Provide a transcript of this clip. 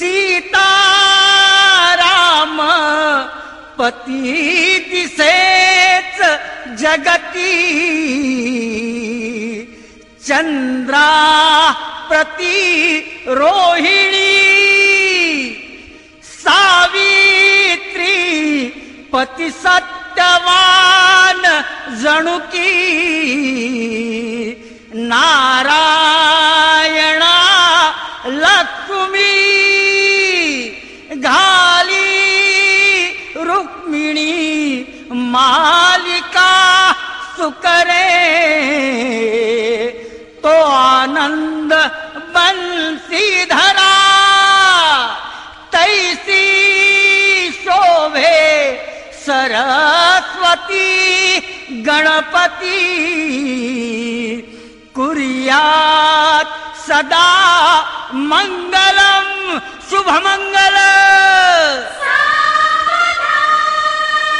सीताराम पती दिसेच जगती। चंद्रा प्रती रोहिणी सावित्री पती सत्यवान जणुकी रुक्मिणी मालिका सुकरे तो आनंद बंसी धरा। तैसी शोभे सरस्वती, गणपति, कुर्यात सदा मंगलम शुभ मंगलम